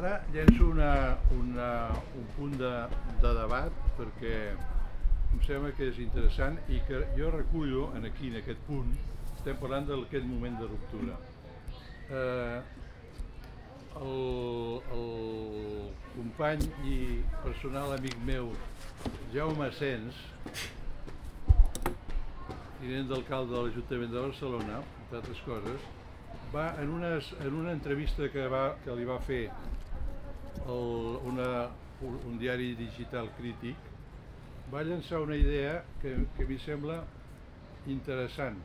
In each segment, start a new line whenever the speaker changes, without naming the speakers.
Ara llenço una, una, un punt de, de debat perquè em sembla que és interessant i que jo recullo en aquí, en aquest punt, estem parlant d'aquest moment de ruptura. Eh, el, el company i personal amic meu Jaume Asens, tinent d'alcalde de l'Ajuntament de Barcelona, entre altres coses, va en, unes, en una entrevista que, va, que li va fer el, una, un diari digital crític, va llançar una idea que, que mi sembla interessant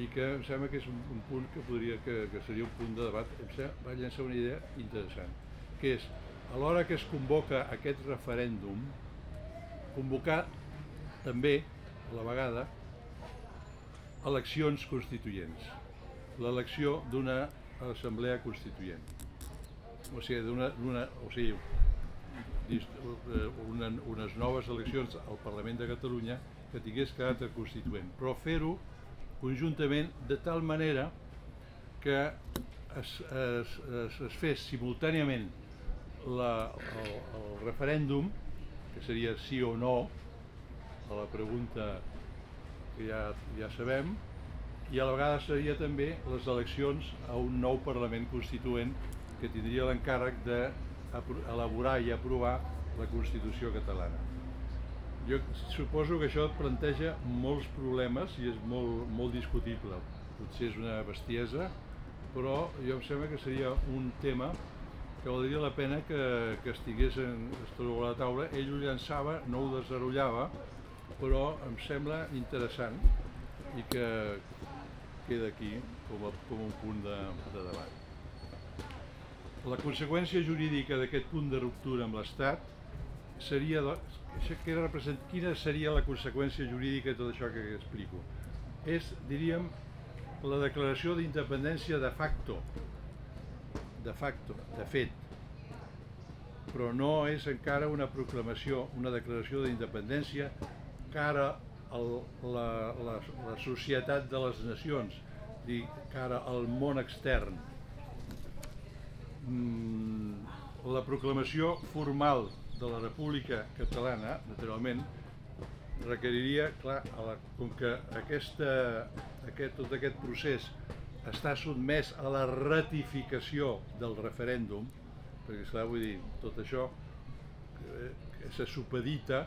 i que em sembla que és un, un punt que podria que, que seria un punt de debat. Em sembla, va llançar una idea interessant que és a l'hora que es convoca aquest referèndum convocar també a la vegada eleccions constituents l'elecció d'una assemblea constituent o sigui, d'una, o sigui eh, una, unes noves eleccions al Parlament de Catalunya que tingués caràcter constituent. Però fer-ho conjuntament de tal manera que es, es, es, es fes simultàniament la, el, el referèndum, que seria sí o no, a la pregunta que ja, ja sabem, i a la vegada seria també les eleccions a un nou Parlament Constituent que tindria l'encàrrec d'elaborar i aprovar la Constitució catalana. Jo suposo que això planteja molts problemes i és molt, molt discutible. Potser és una bestiesa, però jo em sembla que seria un tema que valdria la pena que, que estigués en, a la taula. Ell ho llançava, no ho desenrotllava, però em sembla interessant i que queda aquí com, a, com un punt de, de debat. La conseqüència jurídica d'aquest punt de ruptura amb l'Estat seria, això que represent, quina seria la conseqüència jurídica de tot això que explico? És, diríem, la declaració d'independència de facto, de facto, de fet, però no és encara una proclamació, una declaració d'independència cara a la, la, la societat de les nacions, dir, cara al món extern. Mm, la proclamació formal de la República Catalana, naturalment, requeriria, clar, a la, com que aquesta, aquest, tot aquest procés està sotmès a la ratificació del referèndum, perquè clar, vull dir, tot això eh, se supedita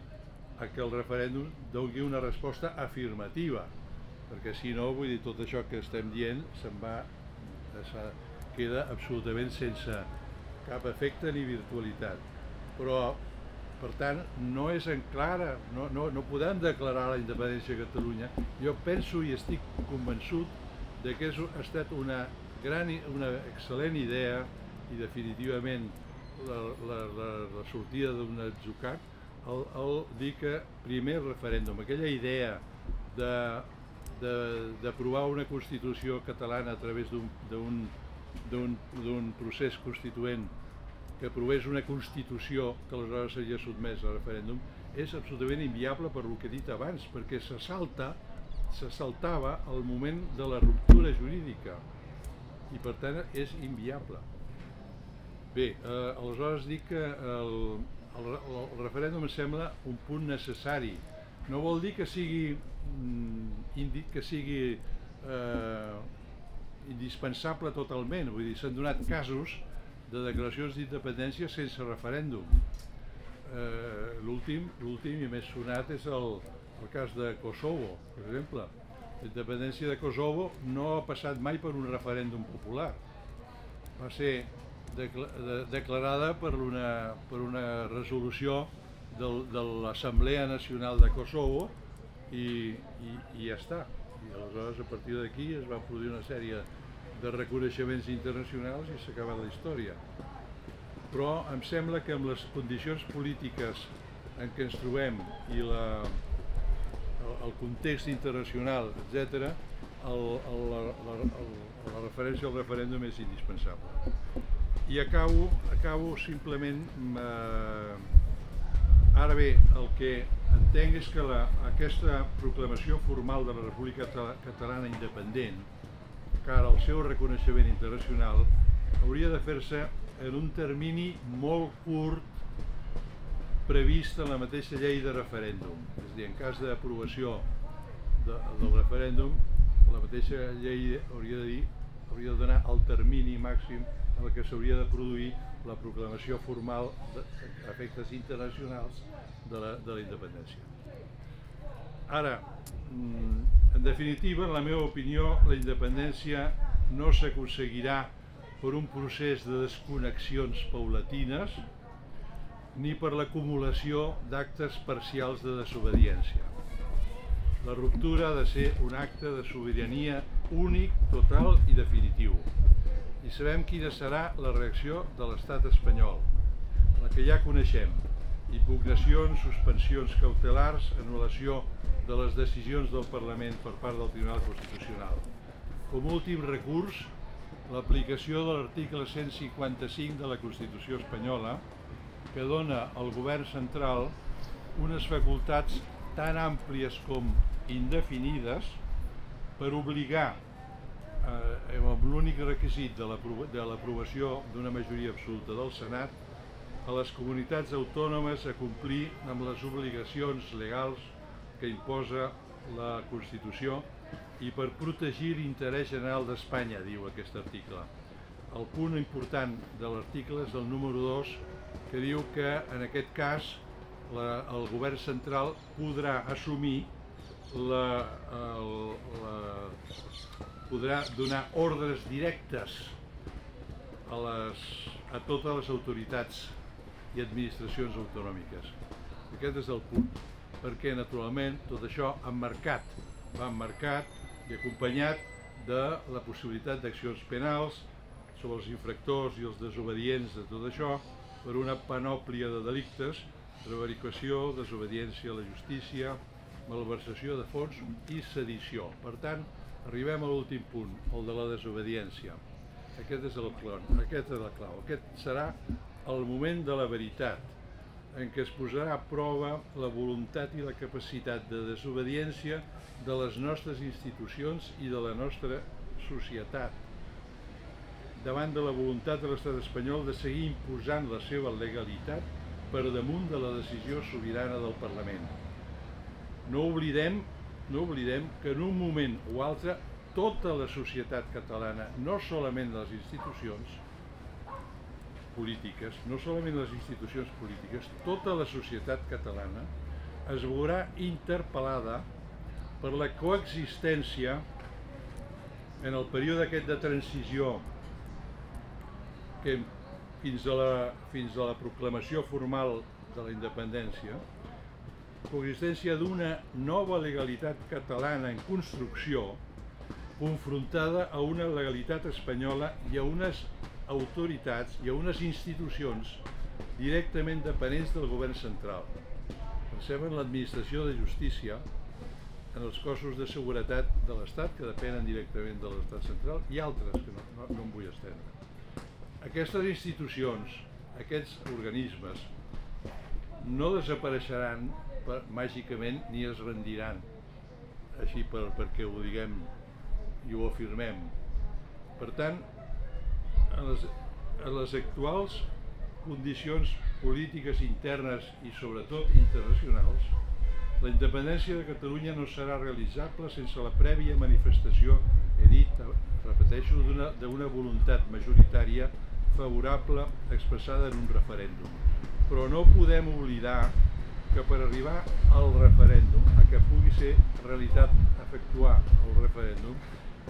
a que el referèndum doni una resposta afirmativa, perquè si no, vull dir, tot això que estem dient se'n va, queda absolutament sense cap efecte ni virtualitat però per tant no és en clara, no, no, no podem declarar la independència de Catalunya. Jo penso i estic convençut de que és, ha estat una, gran, una excel·lent idea i definitivament la, la, la, la sortida d'un atzucat el, el dir que primer referèndum, aquella idea de d'aprovar una Constitució catalana a través d'un procés constituent que aprovés una Constitució que aleshores seria sotmès a referèndum és absolutament inviable per el que he dit abans, perquè se salta, se saltava el moment de la ruptura jurídica i per tant és inviable. Bé, eh, aleshores dic que el, el, el referèndum em sembla un punt necessari. No vol dir que sigui, mm, que sigui eh, indispensable totalment, vull dir, s'han donat casos de declaracions d'independència sense referèndum. Eh, L'últim i més sonat és el, el cas de Kosovo, per exemple. La independència de Kosovo no ha passat mai per un referèndum popular. Va ser declarada per una, per una resolució del, de l'Assemblea Nacional de Kosovo i, i, i ja està. I aleshores a partir d'aquí es va produir una sèrie de reconeixements internacionals i s'ha acabat la història. Però em sembla que amb les condicions polítiques en què ens trobem i la, el, el context internacional, etc., el, la, la, la referència al referèndum és indispensable. I acabo, acabo simplement... Eh, ara bé, el que entenc és que la, aquesta proclamació formal de la República Catalana Independent cara al seu reconeixement internacional hauria de fer-se en un termini molt curt previst en la mateixa llei de referèndum. És a dir, en cas d'aprovació de, del referèndum, la mateixa llei hauria de dir hauria de donar el termini màxim en el que s'hauria de produir la proclamació formal d'efectes internacionals de la, de la independència. Ara, mm, en definitiva, en la meva opinió, la independència no s'aconseguirà per un procés de desconnexions paulatines ni per l'acumulació d'actes parcials de desobediència. La ruptura ha de ser un acte de sobirania únic, total i definitiu. I sabem quina serà la reacció de l'estat espanyol, la que ja coneixem, impugnacions, suspensions cautelars, anul·lació de les decisions del Parlament per part del Tribunal Constitucional. Com últim recurs, l'aplicació de l'article 155 de la Constitució espanyola, que dona al govern central unes facultats tan àmplies com indefinides per obligar, eh, amb l'únic requisit de l'aprovació d'una majoria absoluta del Senat, a les comunitats autònomes a complir amb les obligacions legals que imposa la Constitució i per protegir l'interès general d'Espanya, diu aquest article. El punt important de l'article és el número 2, que diu que en aquest cas la, el govern central podrà assumir la, el, la, podrà donar ordres directes a, les, a totes les autoritats i administracions autonòmiques. Aquest és el punt, perquè naturalment tot això emmarcat, va emmarcat i acompanyat de la possibilitat d'accions penals sobre els infractors i els desobedients de tot això per una panòplia de delictes, prevaricació, desobediència a la justícia, malversació de fons i sedició. Per tant, arribem a l'últim punt, el de la desobediència. Aquest és el clau, aquest és el clau. Aquest serà el moment de la veritat, en què es posarà a prova la voluntat i la capacitat de desobediència de les nostres institucions i de la nostra societat davant de la voluntat de l'estat espanyol de seguir imposant la seva legalitat per damunt de la decisió sobirana del Parlament. No oblidem, no oblidem que en un moment o altre tota la societat catalana, no solament les institucions, polítiques, no solament les institucions polítiques, tota la societat catalana es veurà interpel·lada per la coexistència en el període aquest de transició que fins a la, fins a la proclamació formal de la independència, coexistència d'una nova legalitat catalana en construcció confrontada a una legalitat espanyola i a unes autoritats i a unes institucions directament dependents del govern central. Pensem en l'administració de justícia, en els cossos de seguretat de l'Estat que depenen directament de l'Estat central i altres que no, no, no em vull estendre. Aquestes institucions, aquests organismes, no desapareixeran per, màgicament ni es rendiran, així per, perquè ho diguem i ho afirmem. Per tant, en les, en les actuals condicions polítiques internes i sobretot internacionals, la independència de Catalunya no serà realitzable sense la prèvia manifestació, he dit, repeteixo, d'una voluntat majoritària favorable expressada en un referèndum. Però no podem oblidar que per arribar al referèndum, a que pugui ser realitat efectuar el referèndum,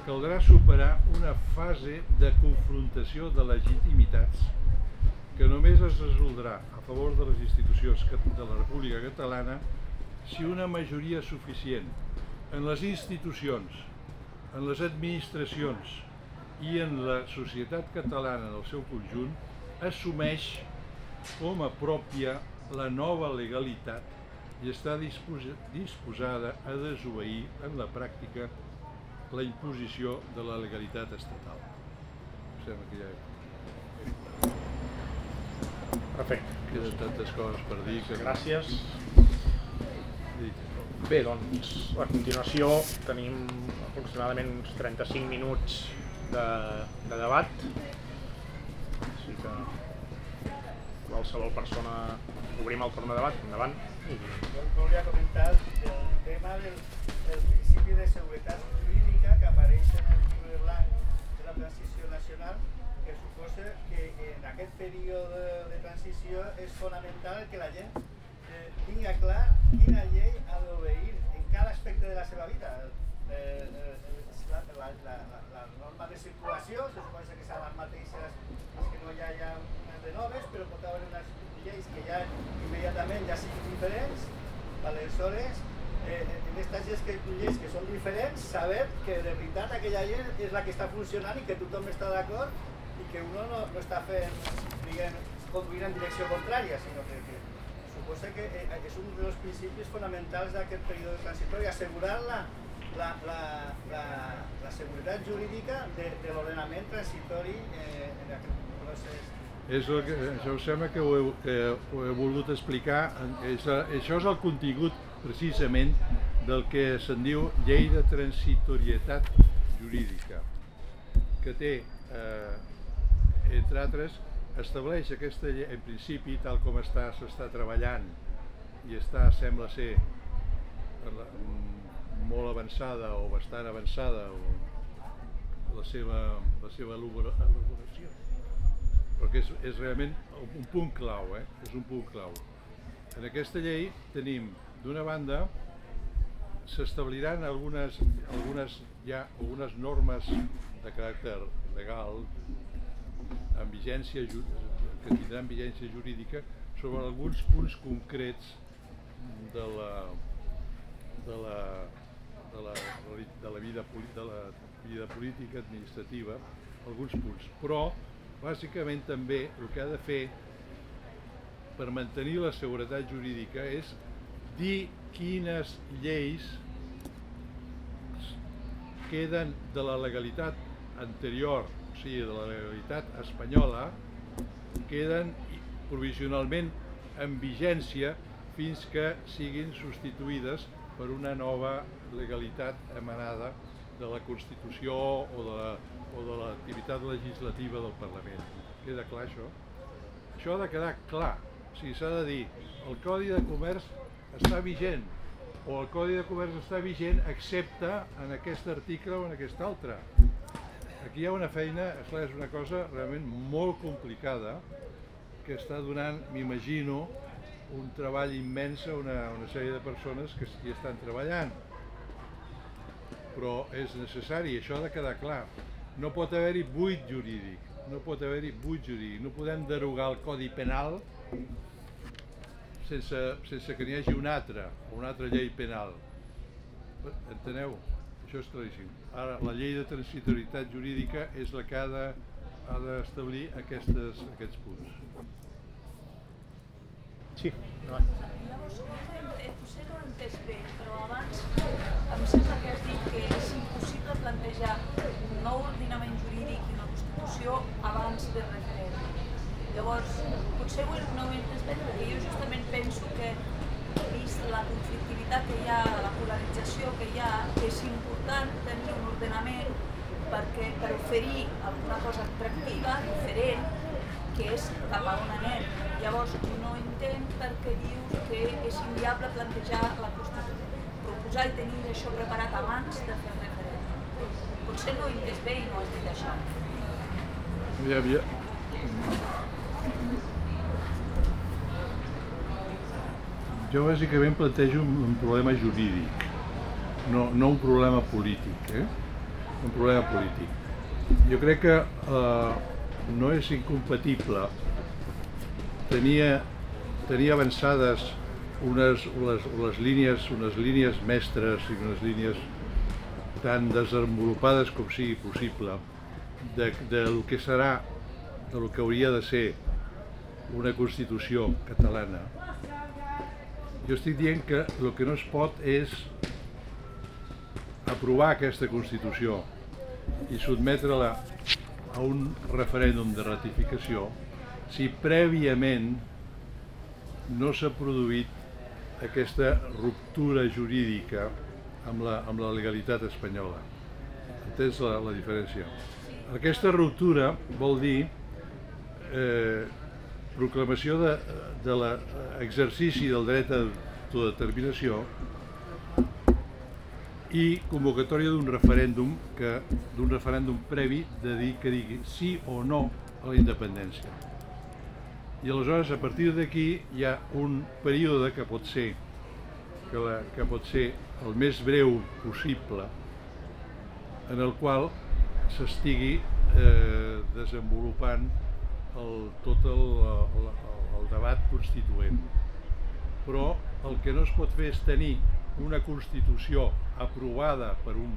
caldrà superar una fase de confrontació de legitimitats que només es resoldrà a favor de les institucions de la República Catalana si una majoria suficient en les institucions, en les administracions i en la societat catalana en el seu conjunt assumeix com a pròpia la nova legalitat i està disposada a desobeir en la pràctica la imposició de la legalitat estatal. Em sembla que ja...
Perfecte.
Queden tantes coses per dir que...
Gràcies. Bé, doncs, a continuació tenim aproximadament uns 35 minuts de, de debat. Dir que qualsevol persona obrim el torn de debat, endavant. I...
Jo volia comentar el tema del, del principi de seguretat jurídica que apareix en el llibre blanc de la transició nacional que suposa que en aquest període de transició és fonamental que la gent eh, tingui clar quina llei ha d'obeir en cada aspecte de la seva vida. Eh, eh, la, la, la, la, norma de circulació, se suposa que seran les mateixes les que no hi ha, unes de noves, però pot haver unes lleis que ja immediatament ja siguin diferents, aleshores eh, en aquestes lleis que, lleis que són diferents, saber que de veritat aquella llei és la que està funcionant i que tothom està d'acord i que uno no, no està fent, diguem, conduint en direcció contrària, sinó que, que suposa que eh, és un dels principis fonamentals d'aquest període transitori, assegurar la, la, la, la, la seguretat jurídica de, de l'ordenament transitori eh, en aquest procés.
És el que, això sembla que ho he, que ho he volgut explicar, és, això és el contingut precisament del que se'n diu llei de transitorietat jurídica, que té, eh, entre altres, estableix aquesta llei, en principi, tal com està s'està treballant i està, sembla ser, molt avançada o bastant avançada o la seva, la seva elaboració perquè és, és realment un punt clau, eh? és un punt clau. En aquesta llei tenim, d'una banda, s'establiran algunes, algunes, ja, algunes normes de caràcter legal amb vigència, que tindran vigència jurídica sobre alguns punts concrets de la, de la, de la, de la, vida, de la vida política, administrativa, alguns punts. Però, bàsicament també, el que ha de fer per mantenir la seguretat jurídica és dir quines lleis queden de la legalitat anterior, o sigui, de la legalitat espanyola, queden provisionalment en vigència fins que siguin substituïdes per una nova legalitat emanada de la Constitució o de l'activitat la, legislativa del Parlament. Queda clar això? Això ha de quedar clar. O sigui, s'ha de dir, el Codi de Comerç està vigent o el Codi de Comerç està vigent excepte en aquest article o en aquest altre. Aquí hi ha una feina, esclar, és una cosa realment molt complicada que està donant, m'imagino, un treball immens a una, una sèrie de persones que hi estan treballant però és necessari, això ha de quedar clar. No pot haver-hi buit jurídic, no pot haver-hi buit jurídic, no podem derogar el Codi Penal sense, sense que n'hi hagi una altra, una altra llei penal. Enteneu? Això és claríssim. Ara, la llei de transitoritat jurídica és la que ha d'establir de, aquestes, aquests punts.
Sí,
endavant. Llavors, potser no ho entès bé, però abans em sembla que has dit que és impossible plantejar un nou ordenament jurídic i una Constitució abans del referèndum. Llavors, potser ho he entès bé, perquè jo justament penso que vist la conflictivitat que hi ha, la polarització que hi ha, és important tenir un ordenament perquè per oferir alguna cosa atractiva, diferent, que és cap a on anem. Llavors, no entenc per què dius que és inviable plantejar la Constitució, proposar i tenir això preparat abans de fer el. Potser no ho entès bé i no has dit això.
Ja, ja. Jo bàsicament plantejo un, problema jurídic, no, no un problema polític, eh? un problema polític. Jo crec que eh, no és incompatible tenia, tenia avançades unes, les, les línies, unes línies mestres i unes línies tan desenvolupades com sigui possible de, del que serà, del que hauria de ser una Constitució catalana. Jo estic dient que el que no es pot és aprovar aquesta Constitució i sotmetre-la a un referèndum de ratificació si prèviament no s'ha produït aquesta ruptura jurídica amb la, amb la legalitat espanyola. Entens la, la diferència? Aquesta ruptura vol dir eh, proclamació de, de l'exercici del dret a autodeterminació i convocatòria d'un referèndum que d'un referèndum previ de dir que digui sí o no a la independència. I aleshores a partir d'aquí hi ha un període que pot ser que, la, que pot ser el més breu possible en el qual s'estigui eh, desenvolupant el, tot el, el, el debat constituent. Però el que no es pot fer és tenir una Constitució aprovada per un...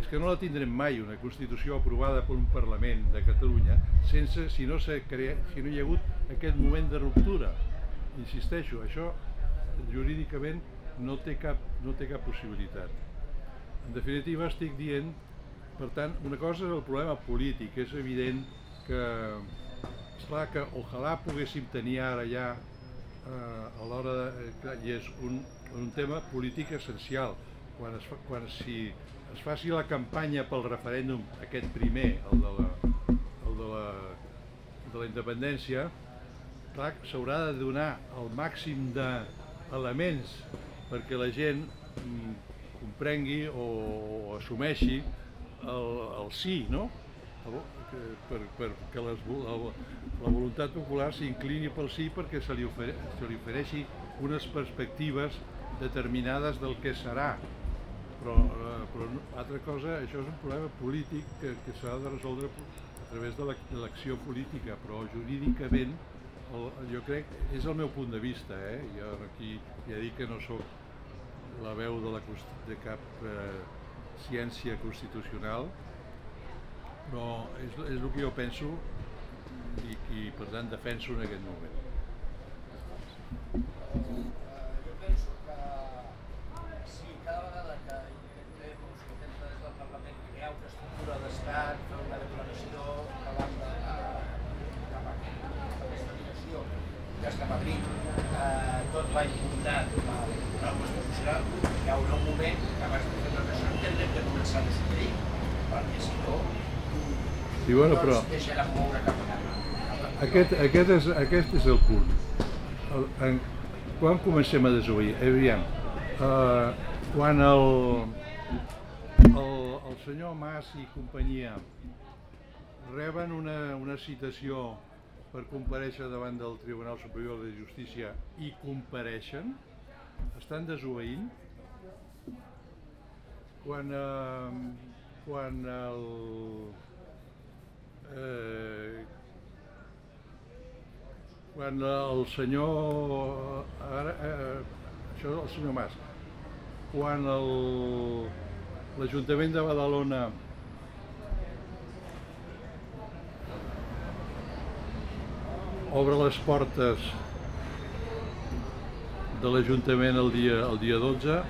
És que no la tindrem mai, una Constitució aprovada per un Parlament de Catalunya, sense, si no, crea, si no hi ha hagut aquest moment de ruptura. Insisteixo, això jurídicament no té cap, no té cap possibilitat. En definitiva estic dient, per tant, una cosa és el problema polític, és evident que Esclar que ojalà poguéssim tenir ara ja eh, a l'hora de... Eh, I és un, un tema polític essencial. Quan, es fa, quan si es faci la campanya pel referèndum, aquest primer, el de la, el de la, de la independència, clar, s'haurà de donar el màxim d'elements perquè la gent mm, comprengui o, o assumeixi el, el sí, no? per, per que les, la, la voluntat popular s'inclini pel sí perquè se li, ofere, se li ofereixi unes perspectives determinades del que serà. Però, eh, però altra cosa, això és un problema polític que, que s'ha de resoldre a través de l'acció política, però jurídicament el, jo crec, és el meu punt de vista, eh? jo aquí ja dic que no sóc la veu de, la, de cap eh, ciència constitucional, però és, és el que jo penso i, i per tant defenso en aquest moment.
Jo penso que si cada vegada que intentem o s'intenta des del Parlament crear una estructura d'estat, fer una declaració davant de, cap a aquesta direcció, que és cap a Madrid, eh, tot va impugnat al Tribunal Constitucional, hi haurà un moment que abans de fer tot això tindrem de començar a decidir, perquè si no
Sí, bueno, però... Aquest, aquest, és, aquest és el punt. El, en, quan comencem a desobeir? Aviam, uh, quan el, el, el senyor Mas i companyia reben una, una citació per compareixer davant del Tribunal Superior de Justícia i compareixen, estan desobeint. Quan, eh, quan el, eh, quan el senyor ara, eh, això és el senyor Mas. Quan l'Ajuntament de Badalona obre les portes de l'Ajuntament el dia, el dia 12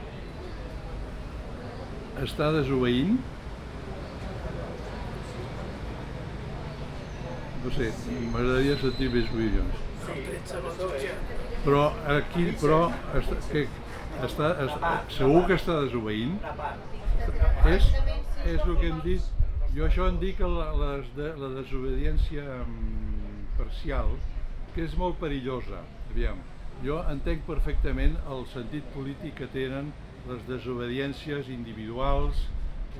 està desobeint no sé, m'agradaria sentir més opinions. Però aquí, però, està, que està, està, segur que està desobeint. És, és el que hem dit, jo això en dic la, la, la desobediència mm, parcial, que és molt perillosa. Aviam, jo entenc perfectament el sentit polític que tenen les desobediències individuals,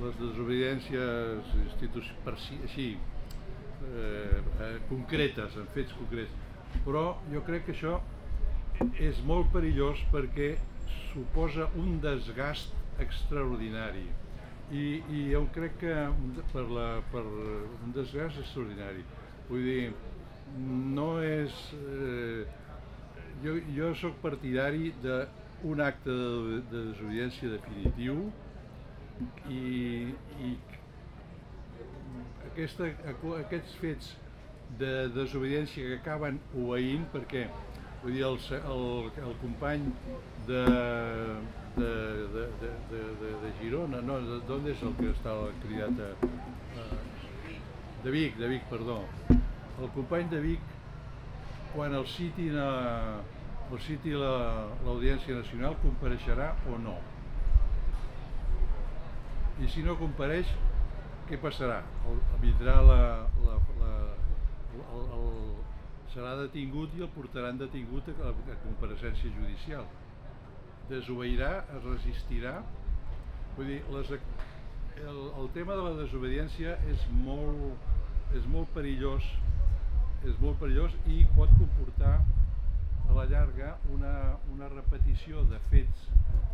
les desobediències institucionals, així, eh, eh, concretes, en fets concrets. Però jo crec que això és molt perillós perquè suposa un desgast extraordinari i, i jo crec que per, la, per un desgast extraordinari vull dir, no és eh, jo, jo sóc partidari d'un acte de, de desobediència definitiu i, i aquesta, aquests fets de desobediència que acaben obeint perquè vull dir, el, el, el company de, de, de, de, de, de Girona, no, d'on és el que està cridat a, a, de Vic, de Vic, perdó. El company de Vic, quan el citi, la, el citi l'Audiència la, Nacional, compareixerà o no. I si no compareix, què passarà? El, vindrà la, la, la, el, el, serà detingut i el portaran detingut a, a compareixença judicial. Desobeirà, es resistirà. Vull dir, les, el, el tema de la desobediència és molt, és molt perillós és molt perillós i pot comportar a la llarga una, una repetició de fets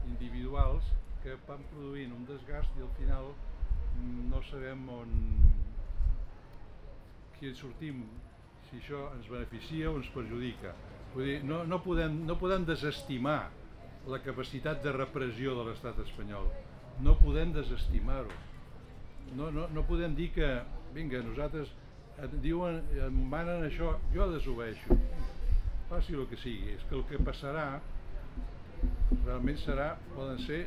individuals que van produint un desgast i al final no sabem on qui en sortim, si això ens beneficia o ens perjudica. Vull dir, no, no, podem, no podem desestimar la capacitat de repressió de l'estat espanyol. No podem desestimar-ho. No, no, no podem dir que, vinga, nosaltres et diuen, em manen això, jo desobeixo. Faci el que sigui. És que el que passarà realment serà, poden ser,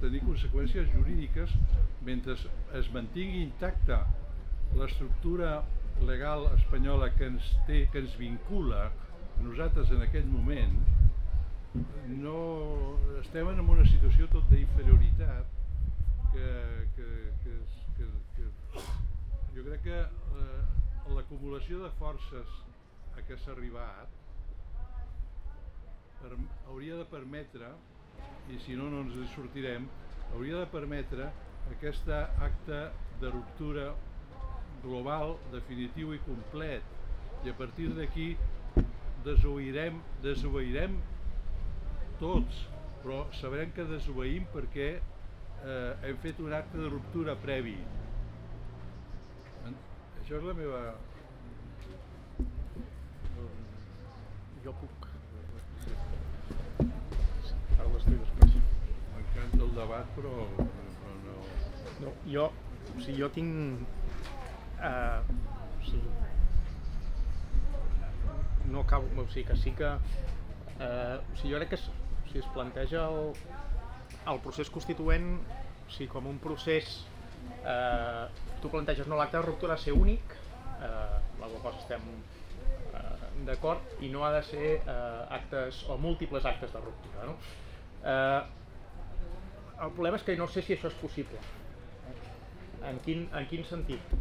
tenir conseqüències jurídiques mentre es mantingui intacta l'estructura legal espanyola que ens, té, que ens vincula a nosaltres en aquest moment, no estem en una situació tot d'inferioritat que, que, que, que, que jo crec que eh, l'acumulació de forces a què s'ha arribat per, hauria de permetre, i si no no ens en sortirem, hauria de permetre aquest acte de ruptura global, definitiu i complet. I a partir d'aquí desobeirem, desobeirem tots, però sabrem que desobeïm perquè eh, hem fet un acte de ruptura previ. En- Això és la meva...
Jo puc. L'estic després.
M'encanta el debat, però, però no...
No, jo, o sigui, jo tinc... Uh, o sigui, no acabo, o sigui, que sí que... Uh, o sigui, jo crec que es, o sigui, es planteja el, el procés constituent o sigui, com un procés... Uh, tu planteges, no, l'acte de ruptura ha de ser únic, uh, la qual cosa estem uh, d'acord, i no ha de ser uh, actes o múltiples actes de ruptura, no? Uh, el problema és que no sé si això és possible. En quin, en quin sentit?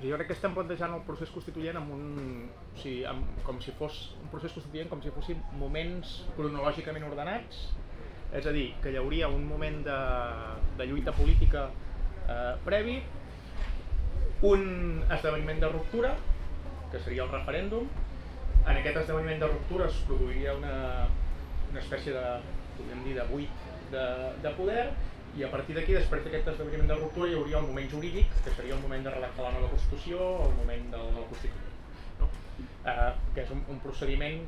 Jo crec que estem plantejant el procés constituent amb un, o sigui, amb, com si fos un procés constituent com si fossin moments cronològicament ordenats, és a dir, que hi hauria un moment de, de lluita política eh, previ, un esdeveniment de ruptura, que seria el referèndum, en aquest esdeveniment de ruptura es produiria una, una espècie de, podríem dir, de buit de, de poder i a partir d'aquí, després d'aquest esdeveniment de ruptura, hi hauria el moment jurídic, que seria el moment de redactar la nova Constitució, el moment del, del Constituent. No? Eh, que és un, un procediment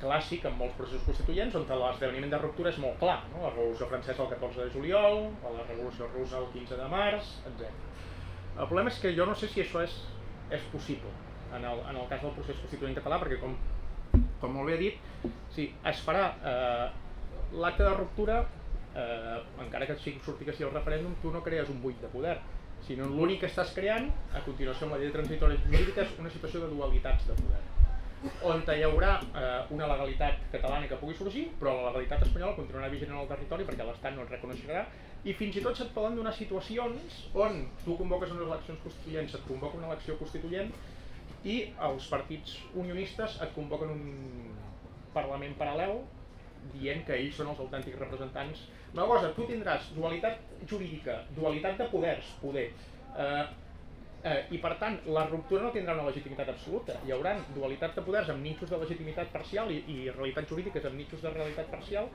clàssic en molts processos constituents on l'esdeveniment de ruptura és molt clar, no? la Revolució Francesa el 14 de juliol, la Revolució Russa el 15 de març, etc. El problema és que jo no sé si això és, és possible en el, en el cas del procés constituent català, perquè com, com molt bé he dit, sí, es farà eh, l'acte de ruptura, eh, encara que sigui, surti que sigui el referèndum, tu no crees un buit de poder, sinó l'únic que estàs creant, a continuació amb la llei de transitòries jurídiques, una situació de dualitats de poder on hi haurà eh, una legalitat catalana que pugui sorgir, però la legalitat espanyola continuarà vigent en el territori perquè l'Estat no et reconeixerà i fins i tot se't poden donar situacions on tu convoques unes eleccions constituents, et convoca una elecció constituent i els partits unionistes et convoquen un Parlament paral·lel dient que ells són els autèntics representants. Una cosa, tu tindràs dualitat jurídica, dualitat de poders, poder, eh, Eh, I per tant, la ruptura no tindrà una legitimitat absoluta. Hi haurà dualitat de poders amb nínxols de legitimitat parcial i, i realitats jurídiques amb nínxols de realitat parcial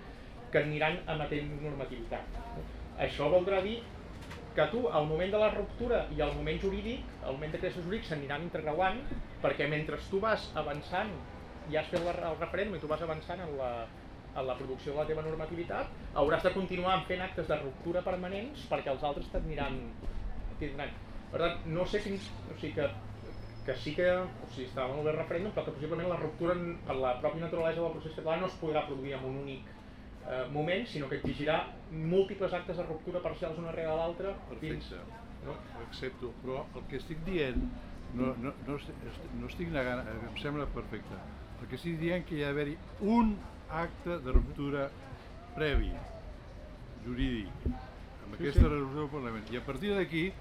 que aniran emetent normativitat. Això voldrà dir que tu, al moment de la ruptura i al moment jurídic, al moment de creació jurídic, s'aniran intercreuant perquè mentre tu vas avançant, ja has fet el referèndum i tu vas avançant en la, en la producció de la teva normativitat, hauràs de continuar fent actes de ruptura permanents perquè els altres t'aniran. Per tant, no sé fins... O sigui que, que sí que o sigui, està molt bé el referèndum, però que possiblement la ruptura en- per la pròpia naturalesa del procés català no es podrà produir en un únic eh, moment, sinó que exigirà múltiples actes de ruptura parcials una rere l'altra. fins-
Perfecte,
No?
ho accepto, però el que estic dient no, no, no, estic, no estic negant, em sembla perfecte, perquè estic dient que hi ha d'haver-hi un acte de ruptura previ, jurídic, amb
Sí,
aquesta
sí.
resolució del Parlament. I a partir d'aquí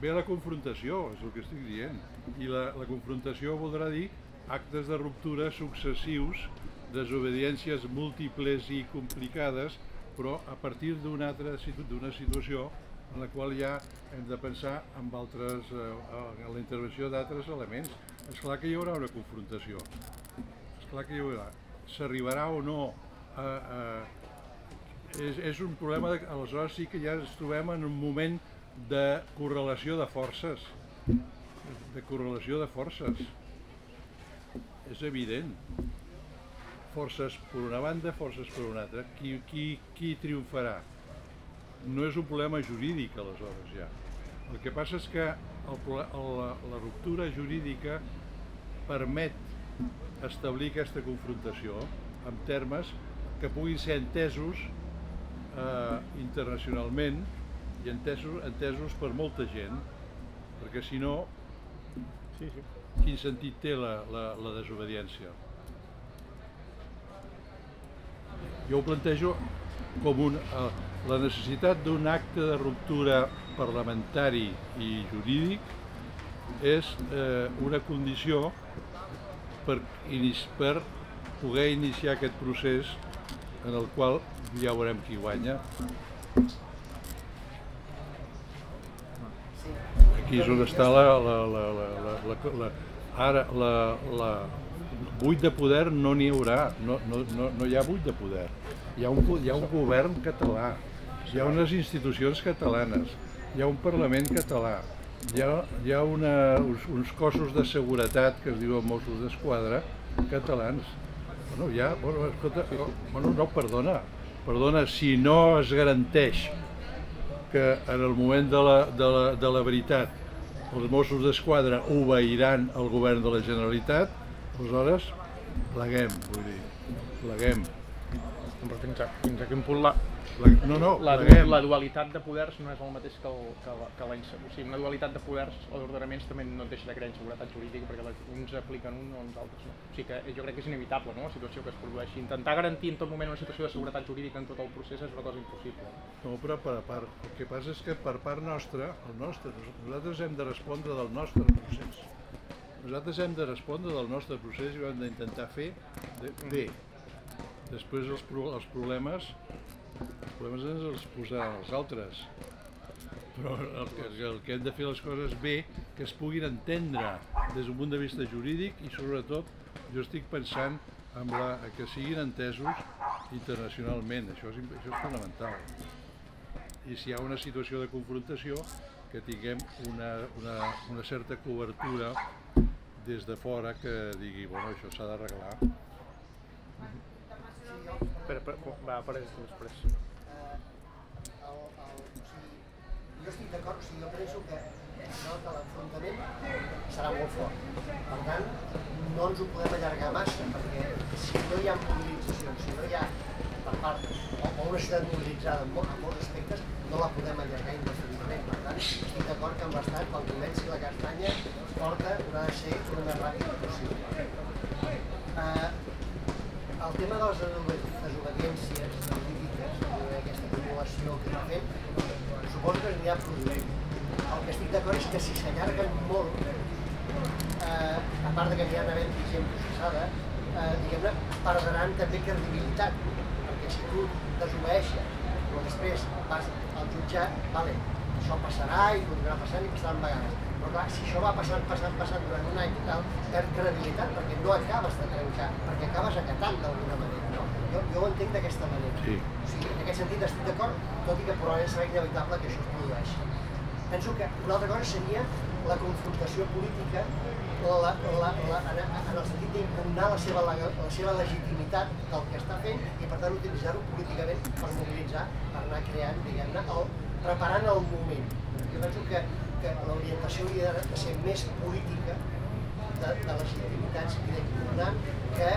ve la confrontació, és el que estic dient. I la, la confrontació voldrà dir actes de ruptura successius, desobediències múltiples i complicades, però a partir d'una altra d'una situació en la qual ja hem de pensar en, altres, eh, en la intervenció d'altres elements. És clar que hi haurà una confrontació. És clar que hi haurà. S'arribarà o no a, a, és, és un problema, de, aleshores sí que ja ens trobem en un moment de correlació de forces, de correlació de forces. És evident. Forces per una banda, forces per una altra. Qui, qui, qui triomfarà? No és un problema jurídic, aleshores, ja. El que passa és que el, la, la ruptura jurídica permet establir aquesta confrontació en termes que puguin ser entesos eh, internacionalment i entesos, entesos per molta gent, perquè si no,
Sí, sí.
quin sentit té la, la, la desobediència? Jo ho plantejo com un, eh, la necessitat d'un acte de ruptura parlamentari i jurídic és eh, una condició per, per poder iniciar aquest procés en el qual ja veurem qui guanya. Aquí és on està la, la, la, la, la, la, la ara la, la buit de poder no n'hi haurà, no, no, no, no hi ha buit de poder. Hi ha, un, hi ha un govern català, hi ha unes institucions catalanes, hi ha un Parlament català, hi ha, hi ha una, uns, uns cossos de seguretat que es diuen Mossos d'Esquadra catalans. Bueno, ja, bueno, escolta, oh, bueno, no, perdona, perdona, si no es garanteix que en el moment de la, de la, de la veritat els Mossos d'Esquadra obeiran el govern de la Generalitat, aleshores pleguem, vull dir, pleguem.
Però fins a, fins a quin punt la,
No, no,
la, la dualitat de poders no és el mateix que, el, que, la, que la o sigui, una dualitat de poders o d'ordenaments també no et deixa de crear inseguretat jurídica perquè la, uns apliquen un o uns altres no. O sigui que jo crec que és inevitable no? la situació que es produeixi. Intentar garantir en tot moment una situació de seguretat jurídica en tot el procés és una cosa impossible.
No, però per part, el que passa és que per part nostra, el nostre, nosaltres hem de respondre del nostre procés. Nosaltres hem de respondre del nostre procés i ho hem d'intentar fer bé. Després els, pro, els problemes els problemes ens els posaran els altres. Però el que, el que hem de fer les coses bé, que es puguin entendre des d'un punt de vista jurídic i sobretot jo estic pensant en la, que siguin entesos internacionalment, això és, això és fonamental. I si hi ha una situació de confrontació, que tinguem una, una, una certa cobertura des de fora que digui, bueno, això s'ha d'arreglar.
Per, va, apareix tu després.
eh, el, el, o sigui, jo estic d'acord, o sigui, jo penso que això de l'enfrontament serà molt fort. Per tant, no ens ho podem allargar massa, perquè si no hi ha mobilitzacions, si no hi ha per part, o, o una ciutat mobilitzada en, mol, en molts aspectes, no la podem allargar indefinidament. Per tant, estic d'acord que amb l'Estat, quan comenci la castanya, porta haurà de ser el més ràpid possible. Eh, el tema de les desobe- desobediències polítiques, eh, aquesta acumulació que està fent, suposo que anirà produint. El que estic d'acord és que si s'allarguen molt, eh, a part de que n'hi ha d'haver gent processada, eh, diguem-ne, perdran també credibilitat. Perquè si tu desobeeixes, però després vas al jutjat, vale, això passarà i continuarà passant i passaran vegades. Però clar, si això va passant, passant, passant durant un any i tal, perd credibilitat perquè no acabes de trencar, perquè acabes acatant d'alguna manera. Jo, jo ho entenc d'aquesta manera.
Sí.
O sigui, en aquest sentit estic d'acord, tot i que probablement serà inevitable que això es produeixi. Penso que una altra cosa seria la confrontació política la, la, la, en, en el sentit d'impugnar la, seva, lega- la seva legitimitat del que està fent i per tant utilitzar-ho políticament per mobilitzar, per anar creant, diguem-ne, el, preparant el moment. Jo penso que, que l'orientació hauria de ser més política de, de legitimitats i d'impugnar que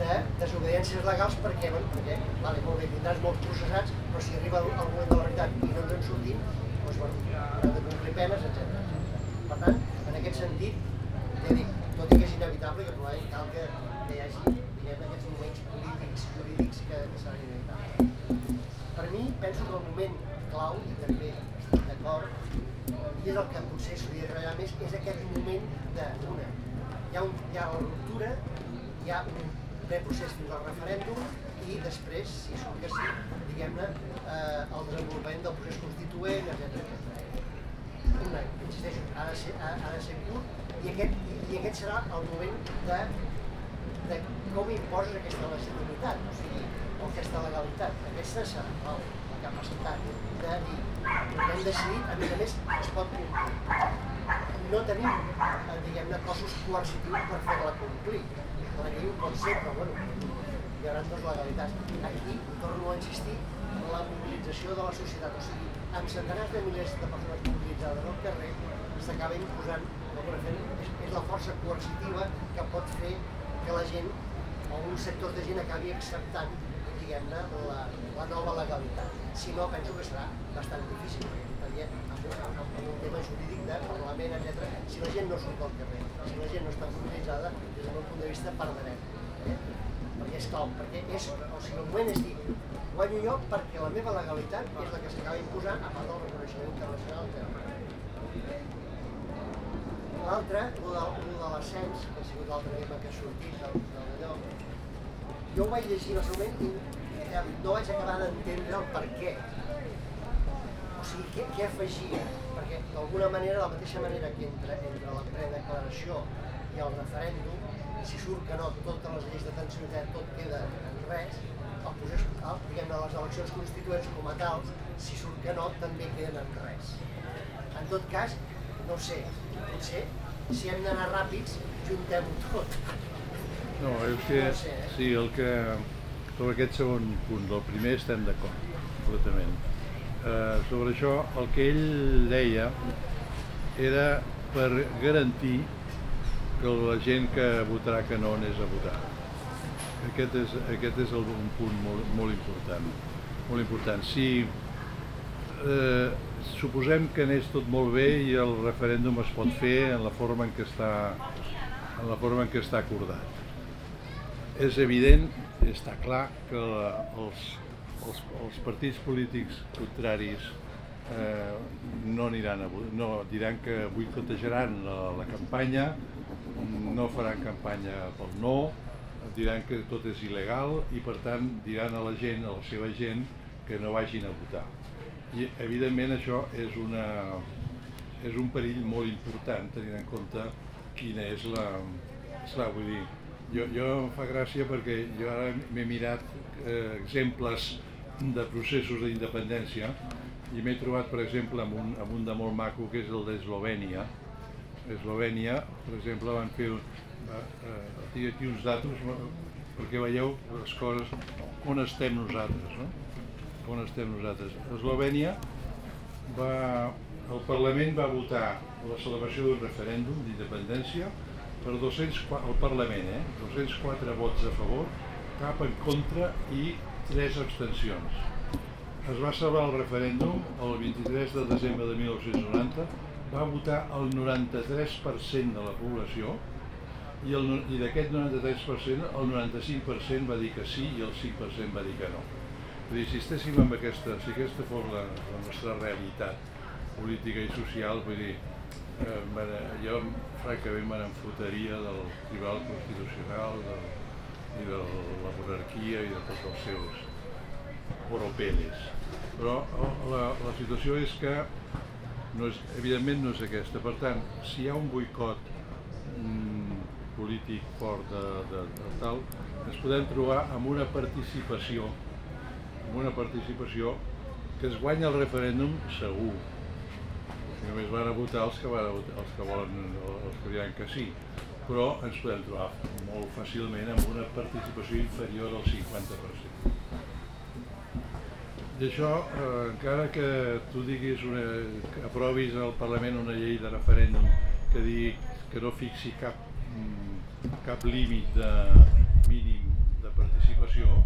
de desobediències legals perquè, bueno, perquè vale, molt bé, tindràs molts processats, però si arriba el, el moment de la veritat i no ens en sortim, doncs, bueno, haurà de complir penes, etc. Per tant, en aquest sentit, ja dic, tot i que és inevitable que probablement cal que, que hi hagi diguem, aquests moments polítics, jurídics que, que seran inevitables. Per mi, penso que el moment clau, i també estic d'acord, i és el que potser s'hauria de treballar més, és aquest moment de, una, hi hi ha, un, hi ha la ruptura, hi ha un preprocés fins al referèndum i després, si surt que sí, diguem-ne, eh, el desenvolupament del procés constituent, etc. Una, insisteixo, ha de ser, ha, ha de ser curt i aquest, i, i aquest serà el moment de, de com imposes aquesta legitimitat, o sigui, o aquesta legalitat. Aquesta serà el, la capacitat de dir, que hem decidit, a més a més, es pot complir. No tenim, eh, diguem-ne, cossos coercitius per fer-la complir. La ho pot ser, però bueno, hi haurà dos legalitats. Aquí, torno a insistir, la mobilització de la societat, o sigui, amb centenars de milers de persones mobilitzades al carrer, s'acaba imposant, és, és la força coercitiva que pot fer que la gent, o un sector de gent acabi acceptant, diguem-ne, la, la nova legalitat. Si no, penso que serà bastant difícil, perquè amb, amb un tema jurídic de parlament, etc. Si la gent no surt al carrer, si la gent no està mobilitzada, des del meu punt de vista perdrem. Eh? perquè és clau, perquè és, o sigui, el moment és dir, guanyo jo perquè la meva legalitat és la que s'acaba imposant a part del reconeixement internacional que L'altre, el de, de l'ascens, que ha sigut l'altre tema que ha sortit del, del allò, jo ho vaig llegir en el seu moment i eh, no vaig acabar d'entendre el per què. O sigui, què, què afegia? Perquè d'alguna manera, de la mateixa manera que entre, entre la predeclaració i el referèndum, si surt que no, totes les lleis de tensionitat, tot queda en res, el procés, el, diguem les eleccions constituents com a tals, si surt que no, també queden en res. En tot cas, no sé, potser si hem d'anar ràpids, juntem-ho tot.
No, és que
No sé, eh?
sí, el que sobre aquest segon punt, del primer estem d'acord, completament. Eh, sobre això, el que ell deia era per garantir que la gent que votarà que no anés a votar. Aquest és, aquest és el, un punt molt, molt important. Molt important. Si eh, suposem que anés tot molt bé i el referèndum es pot fer en la forma en què està, en la forma en què està acordat. És evident, està clar, que la, els, els, els partits polítics contraris eh, no aniran a no, diran que boicotejaran la, la campanya, no faran campanya pel no, diran que tot és il·legal i per tant diran a la gent, a la seva gent, que no vagin a votar. I evidentment això és, una, és un perill molt important tenint en compte quina és la... Esclar, vull dir, jo, jo em fa gràcia perquè jo ara m'he mirat eh, exemples de processos d'independència i m'he trobat, per exemple, amb un, amb un de molt maco que és el d'Eslovènia. Eslovènia, per exemple, van fer eh, eh, tinc aquí uns datos eh, perquè veieu les coses on estem nosaltres, no? On estem nosaltres. Eslovènia va, el Parlament va votar la celebració d'un referèndum d'independència per 204, el Parlament, eh? 204 vots a favor, cap en contra i 3 abstencions. Es va celebrar el referèndum el 23 de desembre de 1990, va votar el 93% de la població i, el i d'aquest 93% el 95% va dir que sí i el 5% va dir que no. Vull dir, si estéssim amb aquesta, si aquesta fos la, la nostra realitat política i social, vull dir, eh, jo francament me n'enfotaria del Tribunal Constitucional del, i de la monarquia i de tots els seus oropeles. Però eh, la, la situació és que no és, evidentment no és aquesta. Per tant, si hi ha un boicot mm, polític fort de, de, de tal, ens podem trobar amb una participació, amb una participació que es guanya el referèndum segur. Si només van a votar els que, van a votar, els que volen, els que diran que sí. Però ens podem trobar molt fàcilment amb una participació inferior al 50%. I això, eh, encara que tu diguis una, que aprovis al Parlament una llei de referèndum que digui que no fixi cap, mm, cap límit de, mínim de participació,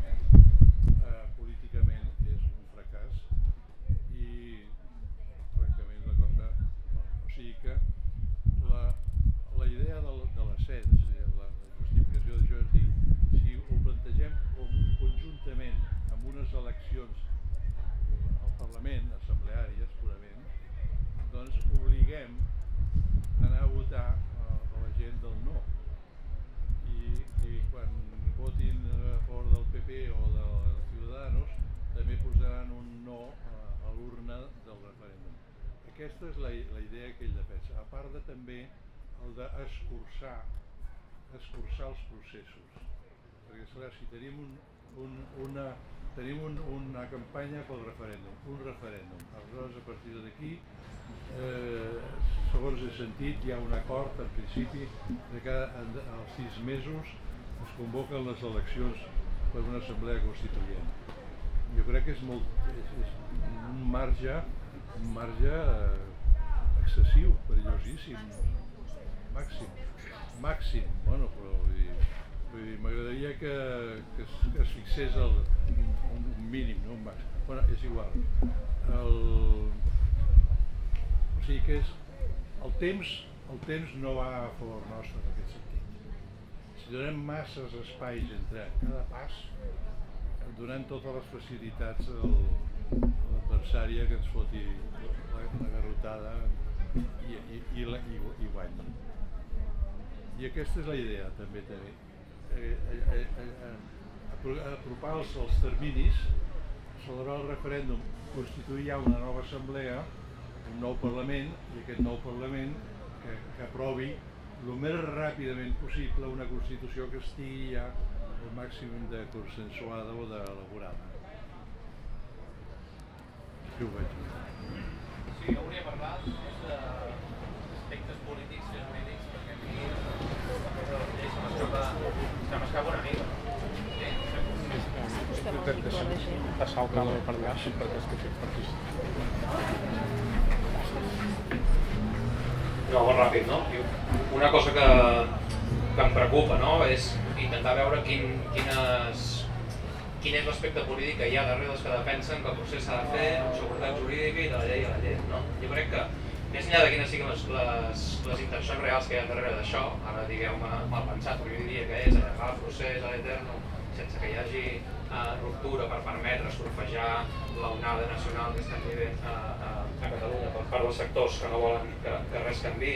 urna del referèndum. Aquesta és la, la idea que ell defensa, a part de també el d'escurçar escurçar els processos. Perquè, esclar, si tenim, un, un, una, tenim un, una campanya pel referèndum, un referèndum, aleshores a partir d'aquí, eh, segons he sentit, hi ha un acord en principi de que als sis mesos es convoquen les eleccions per una assemblea constituent jo crec que és, molt, és, és un marge un marge eh, excessiu, perillosíssim màxim màxim, bueno, però m'agradaria que, que, es, que es fixés el, un, un mínim, no un màxim. Bueno, és igual. El, o sigui que és, el temps, el temps no va a favor nostre en aquest sentit. Si donem masses espais entre cada pas, donem totes les facilitats a l'adversària que ens foti la, la garrotada i, i, i, la, i, i guanyi. I aquesta és la idea també també. Eh, eh, eh, eh, apropar els, els terminis, celebrar el referèndum, constituir ja una nova assemblea, un nou Parlament, i aquest nou Parlament que, que aprovi el més ràpidament possible una Constitució que estigui ja el màxim de consensuada o d'elaborada. Així ho veig.
Sí, jo volia parlar d'aspectes polítics i jurídics, perquè a mi la llei se m'escapa se m'escapa una mica. Sí?
Passar el camp per allà, perquè és que fer per aquí.
No, molt ràpid, no? Una cosa que, que em preocupa, no?, és intentar veure quin, quines, quin és l'aspecte polític que hi ha darrere dels que defensen que el procés s'ha de fer amb seguretat jurídica i de la llei a la llei, no? Jo crec que, més enllà de quines siguin les, les, les intencions reals que hi ha darrere d'això, ara digueu-me mal pensat, però jo diria que és allargar el procés a l'eterno sense que hi hagi uh, ruptura per permetre surfejar l'onada nacional que estem vivint a, a, a Catalunya per part dels sectors que no volen que, que res canvi,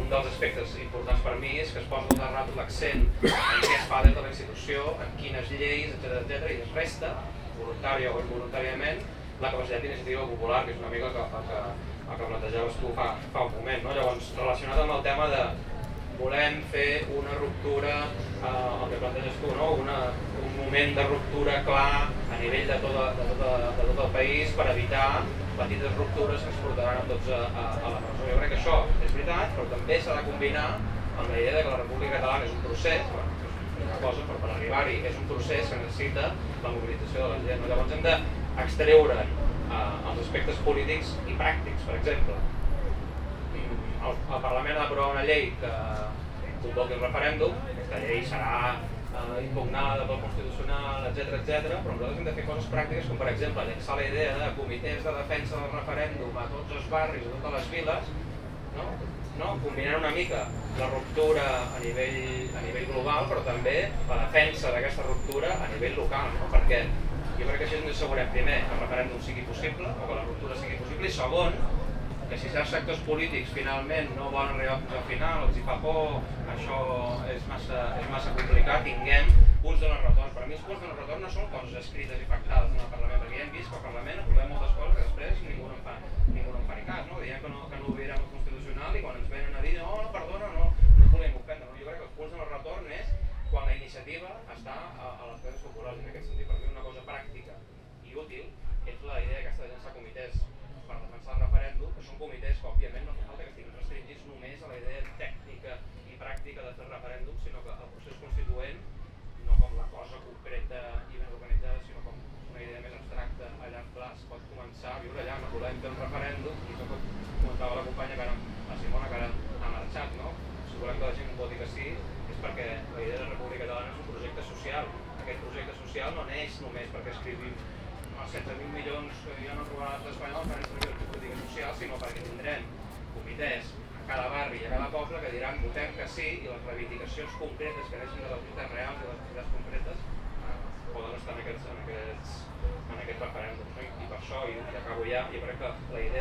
un dels aspectes importants per mi és que es posa el rato l'accent en què es fa des de la institució, en quines lleis, etc etc i es resta, voluntària o involuntàriament, la capacitat d'iniciativa popular, que és una mica el que, el que, el que plantejaves tu fa, fa un moment. No? Llavors, relacionat amb el tema de volem fer una ruptura, eh, el que planteges tu, no? una, un moment de ruptura clar a nivell de, tota, de, tota, de tot el país per evitar petites ruptures que ens portaran a tots a, a, a la presó. Jo crec que això és veritat, però també s'ha de combinar amb la idea de que la República Catalana és un procés, bueno, és una cosa, però per arribar-hi és un procés que necessita la mobilització de la gent. Llavors hem d'extreure eh, els aspectes polítics i pràctics, per exemple. El, el Parlament ha d'aprovar una llei que convoqui el referèndum, aquesta llei serà eh, impugnada pel Constitucional, etc etc. però nosaltres hem de fer coses pràctiques com per exemple llançar la idea de comitès de defensa del referèndum a tots els barris, a totes les viles, no? No? combinant una mica la ruptura a nivell, a nivell global, però també la defensa d'aquesta ruptura a nivell local, no? perquè jo crec que així ens assegurem primer que el referèndum sigui possible, o que la ruptura sigui possible, i segon, que si certs sectors polítics finalment no volen arribar fins al final, els hi fa por, això és massa, és massa complicat, tinguem punts de no retorn. Per mi els punts de no retorn no són coses escrites i pactades en el Parlament, perquè ja hem vist que al Parlament aprovem moltes coses que després ningú no en fa, ningú no en fa ni cas, no? Diem que no, que no obrirem el Constitucional i quan ens venen a dir no, no, perdona, no, no volem ofendre. No? Jo crec que els punts de no retorn és quan la iniciativa està a, a les classes populars. En aquest sentit, per mi una cosa pràctica i útil és la idea aquesta de llançar comitès per defensar el referèndum, que són comitès que òbviament no fa falta que estiguin restringits només a la idea tècnica i pràctica de fer el referèndum, sinó que el procés constituent, no com la cosa concreta i ben organitzada, sinó com una idea més abstracta a llarg plaç, pot començar a viure allà, no volem fer un referèndum, i com comentava la companya que ara, la Simona, que ara ha marxat, no? Si volem que la gent voti que sí, és perquè la idea de la República Catalana és un projecte social. Aquest projecte social no neix només perquè escrivim els 16.000 milions que hi ha trobar l'estat espanyol per servir la política social, sinó perquè tindrem comitès a cada barri i a cada poble que diran votem que sí i reivindicacions concretes que neixen de les lluites reals i de les necessitats concretes eh, poden estar en aquests, en aquests, en aquest referèndum. No? I, per això, i acabo ja, jo crec que la idea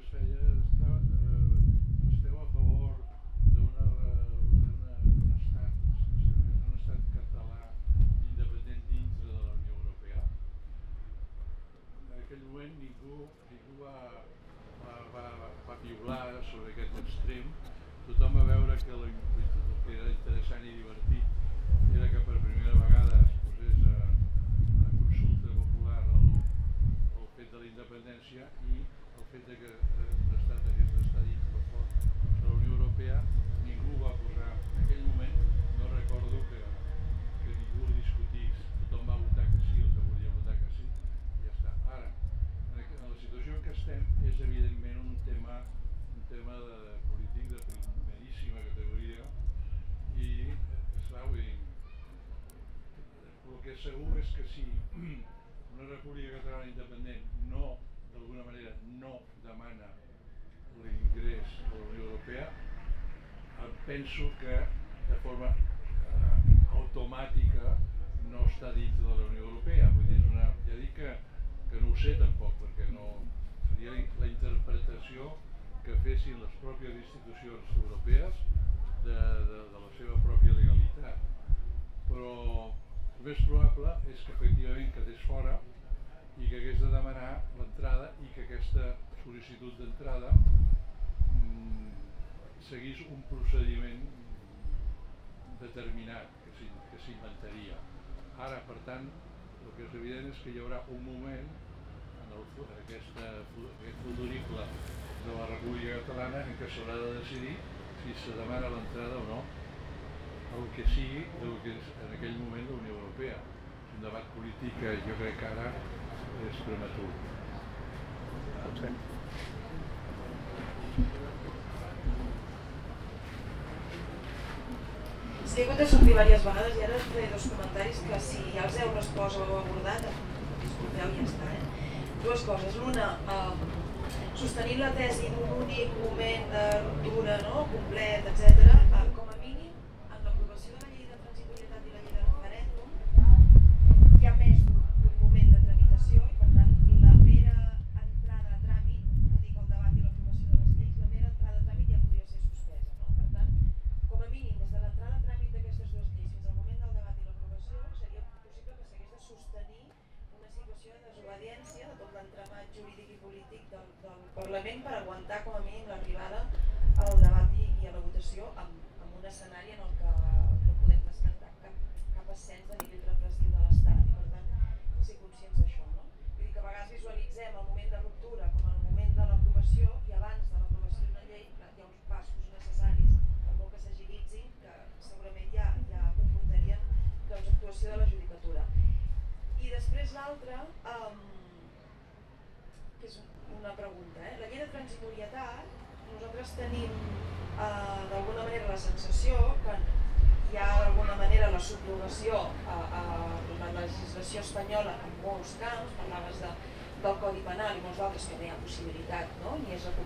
que
es feia està, eh, esteu a favor d'un estat, d'un estat català independent dintre de la Unió Europea? En aquell moment ningú, ningú va, va, va, va piular sobre aquest extrem. Tothom va veure que el que era interessant i divertit era que per primera vegada es posés a, a consulta popular el, el fet de la independència i fet que eh, l'estat hagués d'estar dins o fora de la Unió Europea ningú va posar en aquell moment no recordo que, que ningú ho discutís tothom va votar que sí el que volia votar que sí i ja està. Ara en, la situació en què estem és evidentment un tema un tema de, polític de primeríssima categoria i eh, esclar, vull dir el que és segur és que si una república catalana independent no, d'alguna manera, no demana l'ingrés a la Unió Europea, penso que de forma eh, automàtica no està dins de la Unió Europea. Vull dir, una, ja dic que, que no ho sé tampoc, perquè no seria la interpretació que fessin les pròpies institucions europees de, de, de la seva pròpia legalitat. Però el més probable és que efectivament quedés fora i que hagués de demanar l'entrada i que aquesta sol·licitud d'entrada mm, seguís un procediment determinat que s'in- que s'inventaria. Ara, per tant, el que és evident és que hi haurà un moment en, el, aquesta, aquest futurible de la República Catalana en què s'haurà de decidir si se demana l'entrada o no el que sigui del que és en aquell moment la Unió Europea debat polític que jo crec que ara és prematur.
Potser.
Sí, he hagut de sortir diverses vegades i ara us faré dos comentaris que si ja els heu respost o heu abordat, disculpeu i ja està. Eh? Dues coses. Una, eh, sostenint la tesi d'un únic moment de ruptura no? complet, etc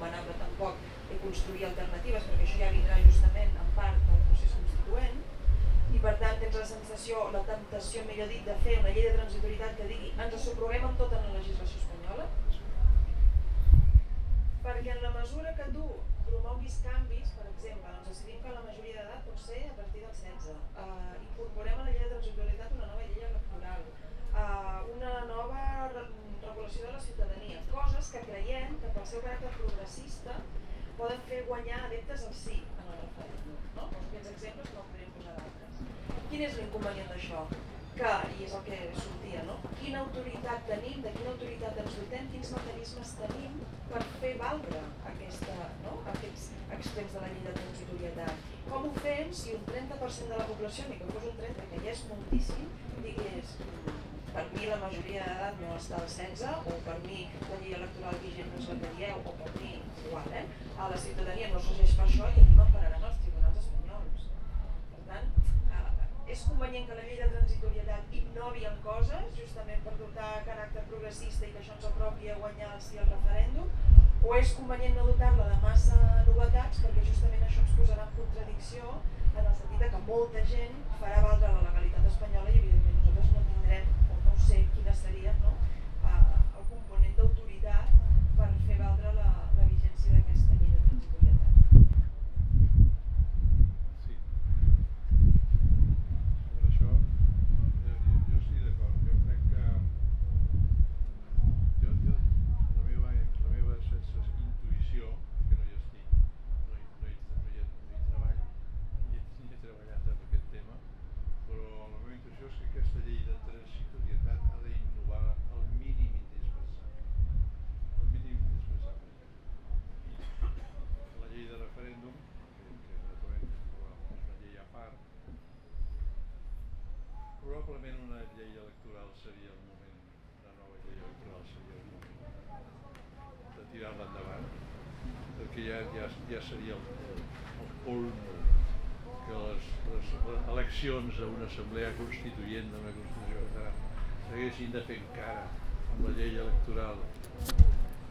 és recomanable tampoc de construir alternatives perquè això ja vindrà justament en part del procés constituent. I per tant tens la sensació, la temptació millor dit, de fer una llei de transitorietat que digui ens subroguem amb tota la legislació espanyola perquè en la mesura que tu promoguis canvis, per exemple, ens decidim que la majoria d'edat pot ser a partir dels 16, uh, incorporem a la llei de transitorietat una nova llei electoral, uh, una nova regulació de la ciutadania, coses que creiem que pel seu caràcter progressista poden fer guanyar adeptes al sí en el referèndum. No? Poso aquests exemples no podríem posar d'altres. Quin és l'inconvenient d'això? que, i és el que sortia, no? quina autoritat tenim, de quina autoritat ens dotem, quins mecanismes tenim per fer valdre aquesta, no? aquests extrems de la llei de transitorietat. Com ho fem si un 30% de la població, ni que fos un 30, que ja és moltíssim, digués per mi la majoria d'edat no està al 16, o per mi la llei electoral vigent no és la dieu, o per mi, igual, eh? a la ciutadania no es per això i aquí m'empararan els tribunals espanyols. Per tant, és convenient que la llei de transitorietat innovi en coses, justament per dotar caràcter progressista i que això ens apropi a guanyar el sí al referèndum, o és convenient no dotar-la de massa novetats perquè justament això ens posarà en contradicció en el sentit que molta gent farà valdre la legalitat espanyola i evidentment nosaltres no tindrem, sé quina seria, no, el component d'autoritat per fer valdre la, la vigència d'aquesta llei de transitorietat.
Sí. Sobre això, jo, jo, jo estic d'acord. Jo crec que jo, jo, la meva, la meva sense intuïció, que no hi estic, no hi, no hi, no hi, no hi treballo, ni he, ni he treballat en aquest tema, però la meva intuïció és que aquesta llei de transitorietat ha d'innovar el mínim indispensable. El mínim indispensable. I la llei de referèndum, que, que naturalment és una llei a part, probablement una llei electoral seria el moment, una nova llei electoral seria el moment de tirar-la endavant, perquè ja, ja, ja seria el, el, el colmo que les, les, les eleccions a una assemblea constituent d'una constitució catalana s'haguessin de fer encara amb la llei electoral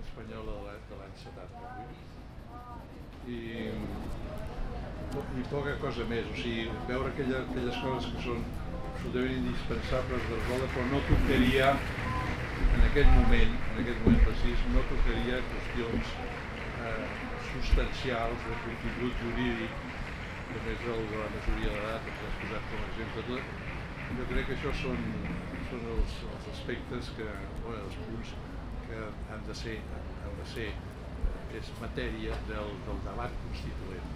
espanyola de l'any de l'any 78 i, i poca cosa més, o sigui, veure aquella, aquelles coses que són absolutament indispensables de resoldre, però no tocaria en aquest moment, en aquest moment precís, no tocaria qüestions eh, substancials de contingut jurídic, com és el de la majoria d'edat, que has posat com a exemple. Tot. Jo crec que això són, són els, els aspectes que, bueno, els punts que han de ser, han de ser és matèria del, del debat constituent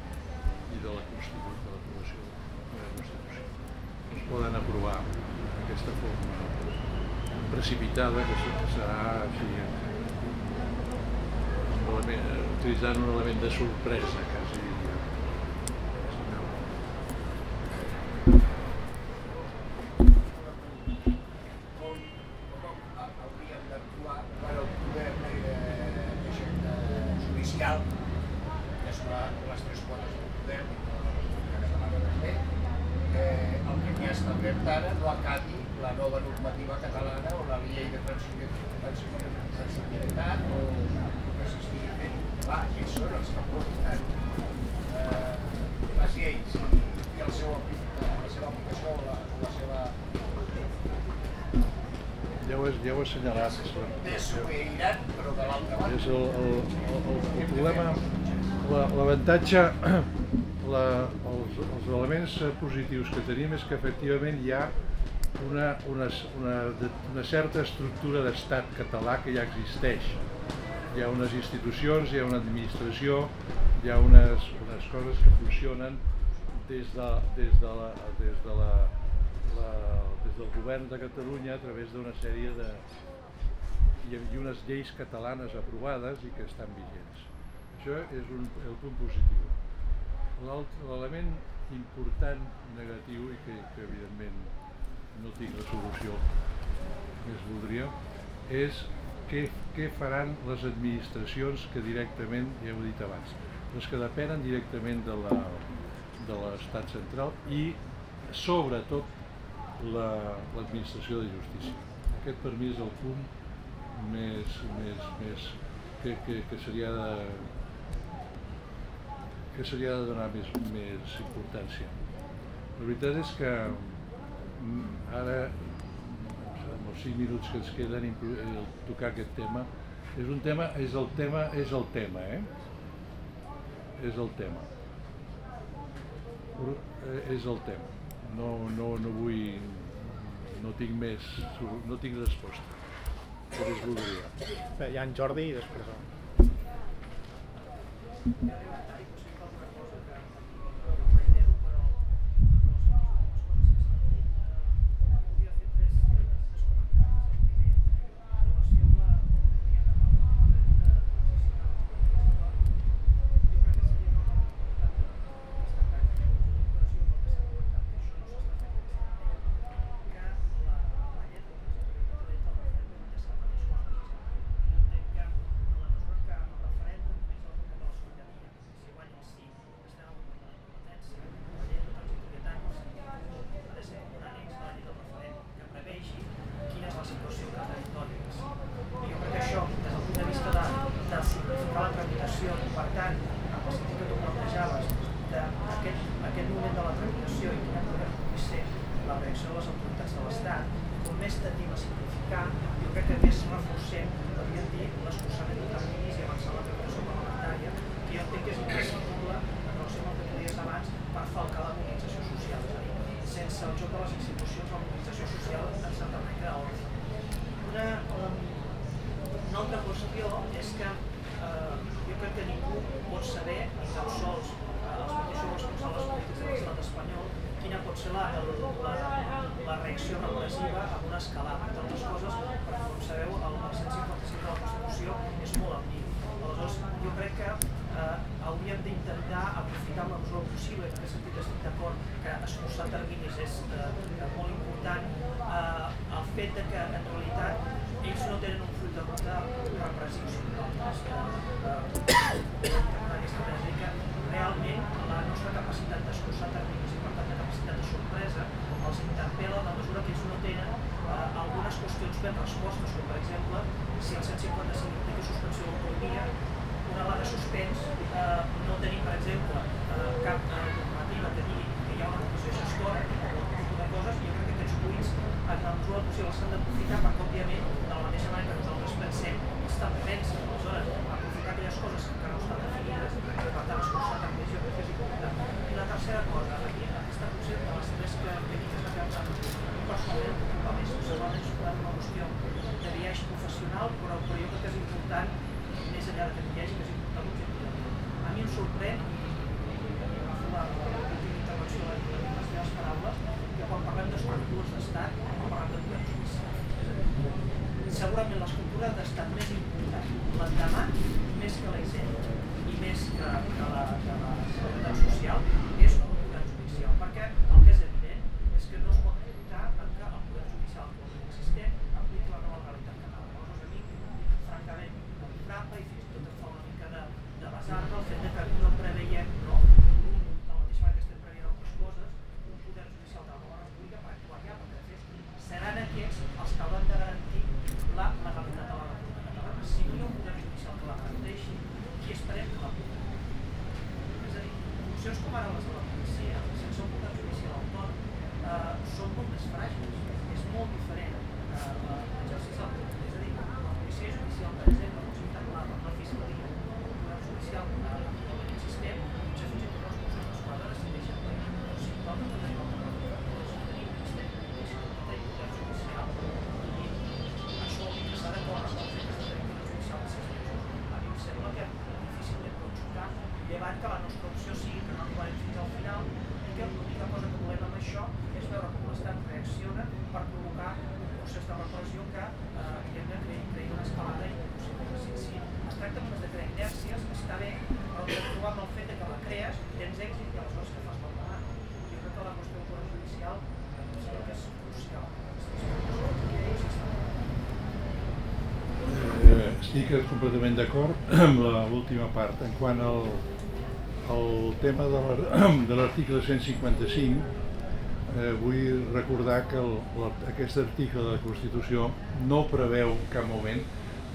i de la constitució de l'aprovació de la Constitució. Es poden aprovar d'aquesta forma precipitada que que serà així, un element, eh, utilitzant un element de sorpresa, quasi ja ho assenyalat.
De sobiranitat, però de l'altra banda.
És el, el, el, el problema, l'avantatge, la, els, els elements positius que tenim és que efectivament hi ha una, una, una, una certa estructura d'estat català que ja existeix. Hi ha unes institucions, hi ha una administració, hi ha unes, unes coses que funcionen des de, des de la, des de la, la del govern de Catalunya a través d'una sèrie de i unes lleis catalanes aprovades i que estan vigents. Això és un, el punt positiu. L'element important negatiu i que, que evidentment no tinc la solució que es voldria és què, què faran les administracions que directament, ja ho he dit abans, les que depenen directament de la, de l'estat central i sobretot l'administració la, de justícia. Aquest per mi és el punt més, més, més que, que, que seria de que seria de donar més, més importància. La veritat és que mm, ara, amb els 5 minuts que ens queden, eh, tocar aquest tema, és un tema, és el tema, és el tema, eh? És el tema. Eh, és el tema no, no, no vull, no tinc més, no tinc resposta. Però és voldria.
Ja en Jordi i després...
estic
completament d'acord amb l'última part. En quant al, al tema de la- de l'article 155, eh, vull recordar que el, aquest article de la Constitució no preveu en cap moment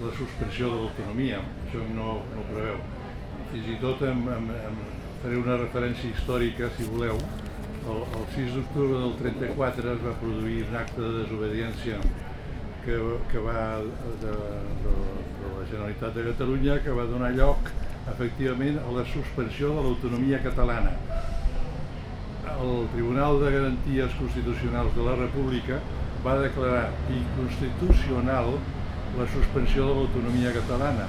la suspensió de l'autonomia. Això no, no preveu. Fins i tot em, em, em faré una referència històrica, si voleu. El, el 6 d'octubre del 34 es va produir un acte de desobediència que, que va de, de, de Generalitat de Catalunya que va donar lloc efectivament a la suspensió de l'autonomia catalana. El Tribunal de Garanties Constitucionals de la República va declarar inconstitucional la suspensió de l'autonomia catalana.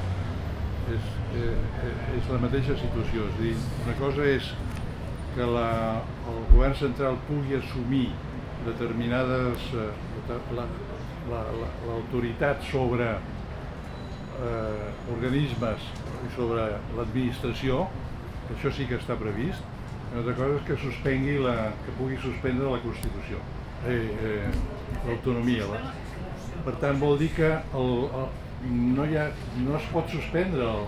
És, eh, eh, és la mateixa situació, és dir, una cosa és que la, el govern central pugui assumir determinades eh, la, la, la, l'autoritat sobre eh, organismes i sobre l'administració, això sí que està previst, una altra cosa és que suspengui la, que pugui suspendre la Constitució, eh, eh, l'autonomia. La. Per tant, vol dir que el, el, no, hi ha, no es pot suspendre el,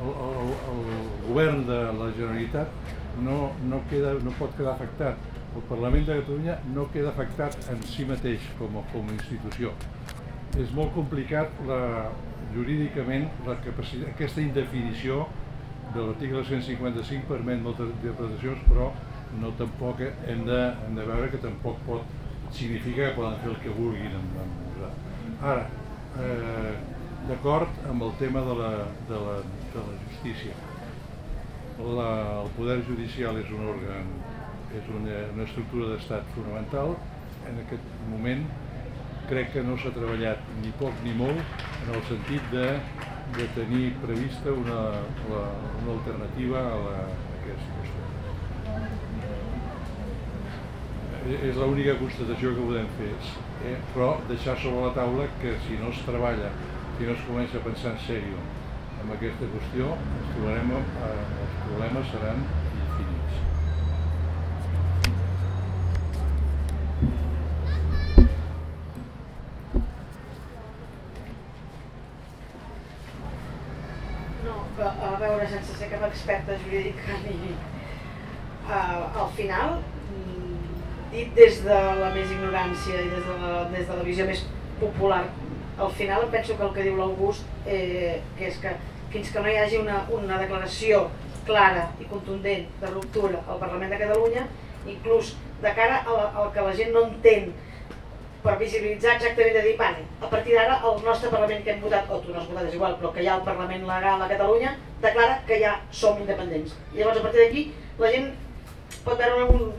el, el, el govern de la Generalitat no, no, queda, no pot quedar afectat. El Parlament de Catalunya no queda afectat en si mateix com a, com a institució. És molt complicat la, jurídicament la capacitat, aquesta indefinició de l'article 155 permet moltes interpretacions, però no tampoc hem de, hem de veure que tampoc pot significar que poden fer el que vulguin amb, amb. Ara, eh, d'acord amb el tema de la, de la, de la justícia. La, el poder judicial és un òrgan, és una, una estructura d'estat fonamental. En aquest moment crec que no s'ha treballat ni poc ni molt en el sentit de, de tenir prevista una, la, una alternativa a, la, a aquesta qüestió. Eh, És l'única constatació que podem fer, eh? però deixar sobre la taula que si no es treballa, si no es comença a pensar en sèrio en aquesta qüestió, ens trobarem, eh, els problemes seran infinits.
No, però sense ser cap experta jurídica ni... Uh, al final, mm, dit des de la més ignorància i des de la, des de la visió més popular, al final em penso que el que diu l'August, eh, que és que fins que no hi hagi una, una declaració clara i contundent de ruptura al Parlament de Catalunya, inclús de cara al que la gent no entén per visibilitzar exactament de dir, vale, a partir d'ara el nostre Parlament que hem votat, o tu no has votat, és igual, però que hi ha el Parlament legal a Catalunya, declara que ja som independents. I llavors a partir d'aquí la gent pot veure un...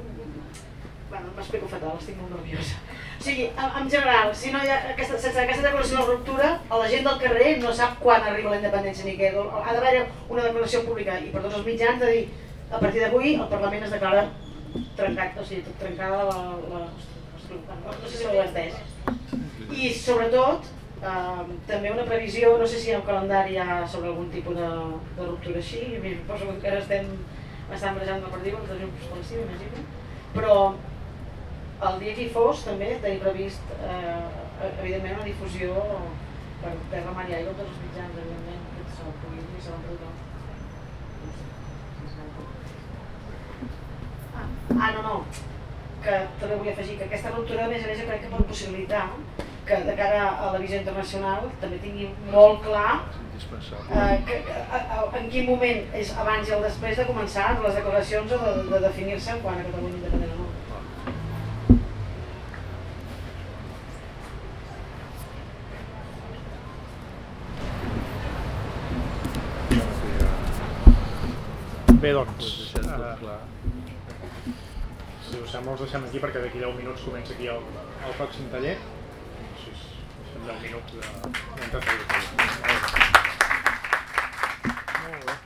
Bueno, m'explico fatal, estic molt nerviosa. O sigui, en, en general, si no hi ha aquesta, sense aquesta declaració de ruptura, la gent del carrer no sap quan arriba la independència ni què. Ha d'haver una declaració pública i per tots els mitjans de dir a partir d'avui el Parlament es declara trencat, o sigui, trencada la... la no sé si he entès. I sobretot, eh, també una previsió, no sé si hi ha un calendari ja sobre algun tipus de, de ruptura així, a mi em poso que encara estem bastant barejant la perdiu, el 2005, imagino, però el dia que hi fos també tenir previst eh, evidentment una difusió per terra, mar i aigua tots els mitjans, evidentment, que se la puguin i se l'emportar. Ah, ah, no, no, que també volia afegir que aquesta ruptura a més a més jo crec que pot possibilitar que de cara a la visió internacional també tingui molt clar eh, que, a, a, en quin moment és abans i el després de començar amb les declaracions o de, de definir-se en quant a Catalunya independent o no.
Bé, doncs, eh, us sembla, us deixem aquí perquè d'aquí 10 minuts comença aquí el, el pròxim taller. Sí, fem 10 minuts de... Molt bé.